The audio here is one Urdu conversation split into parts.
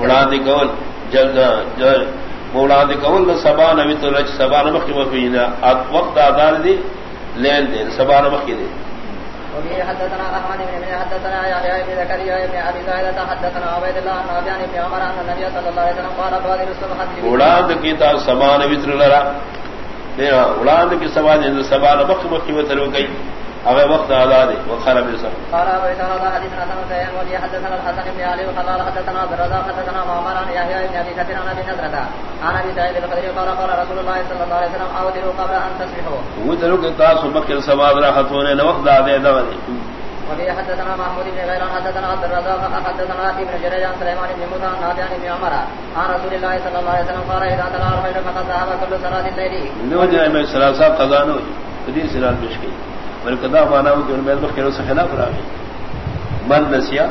وړاندې کول جلد وړاندې کول سبا نوی تو رچ سبا کی وفینا وقت آدار دی لین دین سبا نمخ کی دی وبه حدثنا احمد بن من حدثنا يحيى بن زكريا بن ابي زاهد حدثنا عبيد الله بن ابي بن عمر ان النبي صلى الله عليه وسلم قال بادر الصبح وړاندې کی تا سبا نوی تر لرا۔ وړاندې کی سبا دین سبا کی وتر وکي اگر وقت آزاد وخر بسر قال ابو اسحاق حدثنا حسن سيئن وبي حدثنا الحسن بن علي وقال حدثنا عبد الرزاق حدثنا معمر عن يحيى بن ابي كثير عن ابي نضرة عن ابي سعيد الخدري قال قال رسول الله صلى الله عليه وسلم اودروا قبل ان تصبحوا ودروا كتاس مكر سباد راحتون وقت آزاد دوني وبه حدثنا محمود بن غيران حدثنا عبد الرزاق حدثنا ابن جريج عن سليمان بن موسى عن نافع بن عمر عن رسول الله صلى الله عليه وسلم قال اذا طلع الفجر فقد ذهب كل صلاه الليل۔ نوجه من ثلاثه قضاء نوجه حديث سلال مشكل بلکہ دا مانا ہو کہ ان میں مخیروں سے خلاف رہا گئی من نسیا،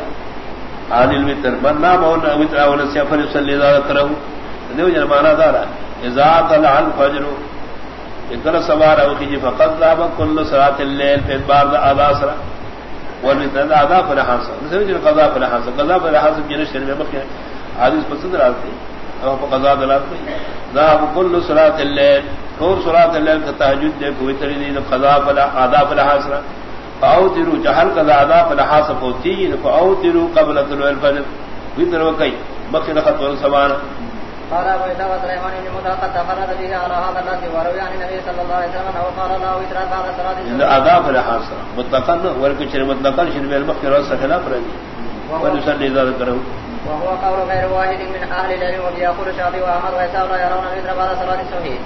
عادل وطر، من نام وطر او نسیا فر صلی زیادہ کرو دیو جن مانا دارا اذا طلع الفجر اکر سوار او کی جی فقط ذاب كل صلاه الليل في بعض اذا سرا۔ والمثل اذا فر حاصل دیو جن قضا فر حاصل قضا فر حاصل جن شر میں مخیر حدیث پسند رات راتے او قضا دلات دی ذاب كل صلاه الليل اور سورات اللہ کا تحجد دے کوئی تری نہیں قضا فلا ادا فلا حاصل۔ او تیرو جہل قضا ادا فلا حاصل ہوتی او تیرو قبل طلوع الفجر۔ وتر وکئی بخیر خط ول سبحان۔ قال ابو عيسى وسليمان بن موسى قد تفرد به على هذا الذي وروي عن النبي صلى الله عليه وسلم انه قال الله وتر بعد صلاه الصبح ادا فلا حاصل مطلقا ولكن مطلقا شنو المخير والسخلاف رضي ونسلي ذلك له وهو قول غير واحد من اهل العلم وبيقول الشافعي واحمد واسحاق لا يرون مثل بعد صلاه الصبح